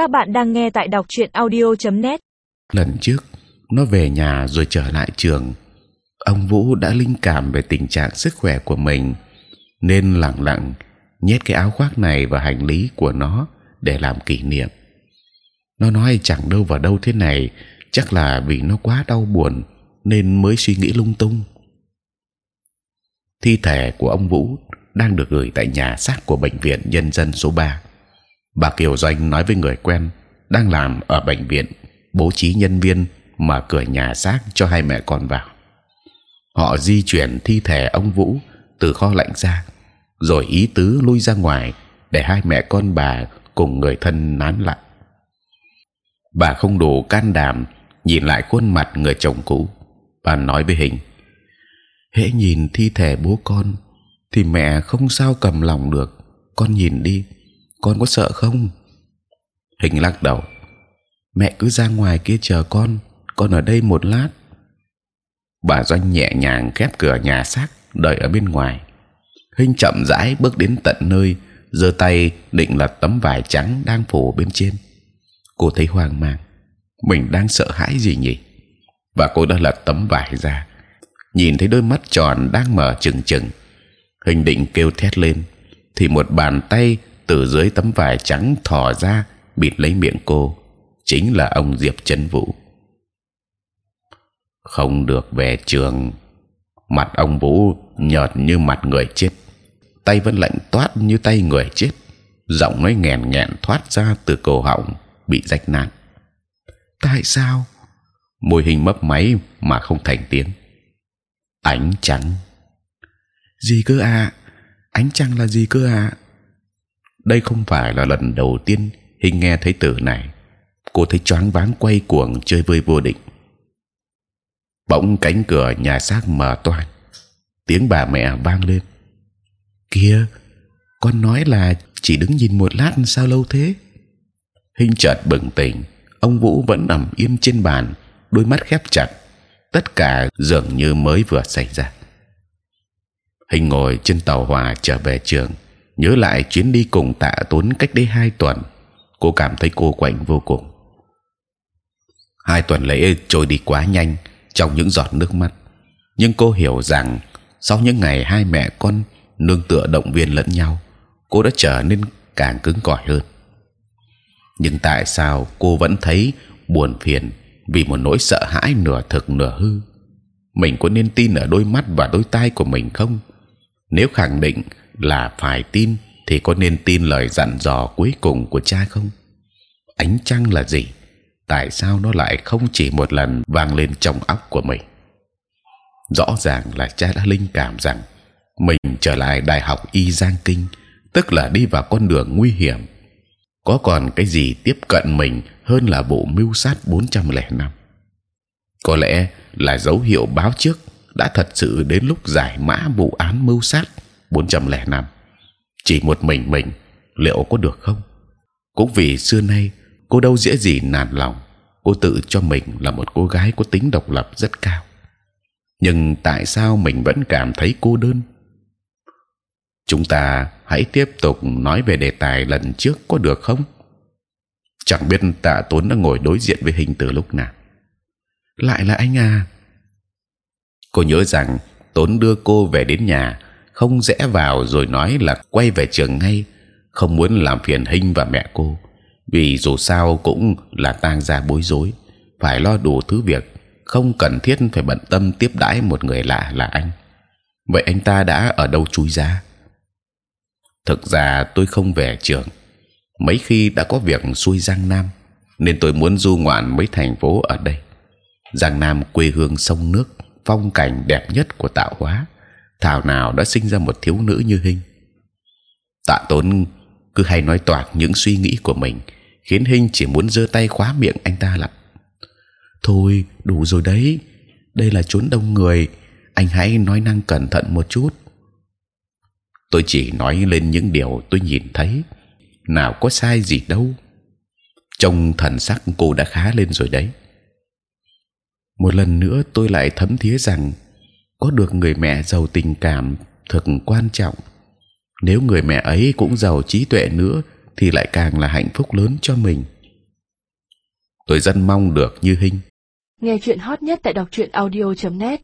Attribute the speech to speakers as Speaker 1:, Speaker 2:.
Speaker 1: Các bạn đang nghe tại đọc truyện audio.net.
Speaker 2: Lần trước nó về nhà rồi trở lại trường, ông Vũ đã linh cảm về tình trạng sức khỏe của mình, nên lặng lặng nhét cái áo khoác này vào hành lý của nó để làm kỷ niệm. Nó nói chẳng đâu vào đâu thế này, chắc là vì nó quá đau buồn nên mới suy nghĩ lung tung. Thi thể của ông Vũ đang được gửi tại nhà xác của bệnh viện nhân dân số 3 bà Kiều Doanh nói với người quen đang làm ở bệnh viện bố trí nhân viên mở cửa nhà xác cho hai mẹ con vào. Họ di chuyển thi thể ông Vũ từ kho lạnh ra, rồi ý tứ lui ra ngoài để hai mẹ con bà cùng người thân nán lại. Bà không đủ can đảm nhìn lại khuôn mặt người chồng cũ. Bà nói với Hình: hễ nhìn thi thể bố con thì mẹ không sao cầm lòng được. Con nhìn đi, con có sợ không? Hình lắc đầu. Mẹ cứ ra ngoài kia chờ con, con ở đây một lát. Bà doanh nhẹ nhàng khép cửa nhà xác, đợi ở bên ngoài. Hình chậm rãi bước đến tận nơi, giơ tay định lật tấm vải trắng đang phủ bên trên. Cô thấy hoang mang, mình đang sợ hãi gì nhỉ? Và cô đã lật tấm vải ra, nhìn thấy đôi mắt tròn đang mở chừng chừng. Hình định kêu thét lên, thì một bàn tay từ dưới tấm vải trắng thò ra, bịt lấy miệng cô. Chính là ông Diệp Trấn Vũ. Không được về trường. Mặt ông Vũ nhợt như mặt người chết. Tay vẫn lạnh toát như tay người chết. Giọng nói nghẹn nghẹn thoát ra từ cổ họng, bị rách nát. Tại sao? Môi hình mấp máy mà không thành tiếng. Ánh trắng gì cơ à? ánh trăng là gì cơ à? Đây không phải là lần đầu tiên hình nghe thấy từ này. Cô thấy choáng váng quay cuồng chơi vơi vô định bỗng cánh cửa nhà xác mở toang. Tiếng bà mẹ vang lên. Kia con nói là chỉ đứng nhìn một lát sao lâu thế? Hình chợt bừng tỉnh. Ông vũ vẫn nằm im trên bàn, đôi mắt khép chặt. Tất cả dường như mới vừa xảy ra. Hình ngồi trên tàu hòa trở về trường nhớ lại chuyến đi cùng tạ tốn cách đây hai tuần, cô cảm thấy cô quạnh vô cùng. Hai tuần lễ trôi đi quá nhanh trong những giọt nước mắt, nhưng cô hiểu rằng sau những ngày hai mẹ con nương tựa động viên lẫn nhau, cô đã trở nên càng cứng cỏi hơn. Nhưng tại sao cô vẫn thấy buồn phiền vì một nỗi sợ hãi nửa thực nửa hư? Mình có nên tin ở đôi mắt và đôi tai của mình không? Nếu khẳng định là phải tin thì có nên tin lời dặn dò cuối cùng của cha không? Ánh trăng là gì? Tại sao nó lại không chỉ một lần vang lên trong óc của mình? Rõ ràng là cha đã linh cảm rằng mình trở lại đại học y giang kinh, tức là đi vào con đường nguy hiểm. Có còn cái gì tiếp cận mình hơn là bộ mưu sát 405? Có lẽ là dấu hiệu báo trước đã thật sự đến lúc giải mã vụ án mưu sát 405 chỉ một mình mình liệu có được không? Cũng vì xưa nay cô đâu dễ gì nản lòng, cô tự cho mình là một cô gái có tính độc lập rất cao. Nhưng tại sao mình vẫn cảm thấy cô đơn? Chúng ta hãy tiếp tục nói về đề tài lần trước có được không? Chẳng biết Tạ Tuấn đã ngồi đối diện với hình từ lúc nào. Lại là anh à? Cô nhớ rằng Tốn đưa cô về đến nhà không rẽ vào rồi nói là quay về trường ngay, không muốn làm phiền hinh và mẹ cô, vì dù sao cũng là tang gia bối rối, phải lo đủ thứ việc, không cần thiết phải bận tâm tiếp đãi một người lạ là anh. Vậy anh ta đã ở đâu chui ra thực ra tôi không về trường. Mấy khi đã có việc xuôi giang nam, nên tôi muốn du ngoạn mấy thành phố ở đây. Giang nam quê hương sông nước, phong cảnh đẹp nhất của tạo hóa thảo nào đã sinh ra một thiếu nữ như hình tạ tốn cứ hay nói toạc những suy nghĩ của mình, khiến hình chỉ muốn giơ tay khóa miệng anh ta lại. Thôi, đủ rồi đấy, đây là chốn đông người, anh hãy nói năng cẩn thận một chút. Tôi chỉ nói lên những điều tôi nhìn thấy, nào có sai gì đâu. Trong thần sắc cô đã khá lên rồi đấy. Một lần nữa tôi lại thấm thía rằng có được người mẹ giàu tình cảm thực quan trọng. Nếu người mẹ ấy cũng giàu trí tuệ nữa, thì lại càng là hạnh phúc lớn cho mình. Tôi rất mong được như hình
Speaker 3: Nghe chuyện hot nhất tại đọc truyện audio.net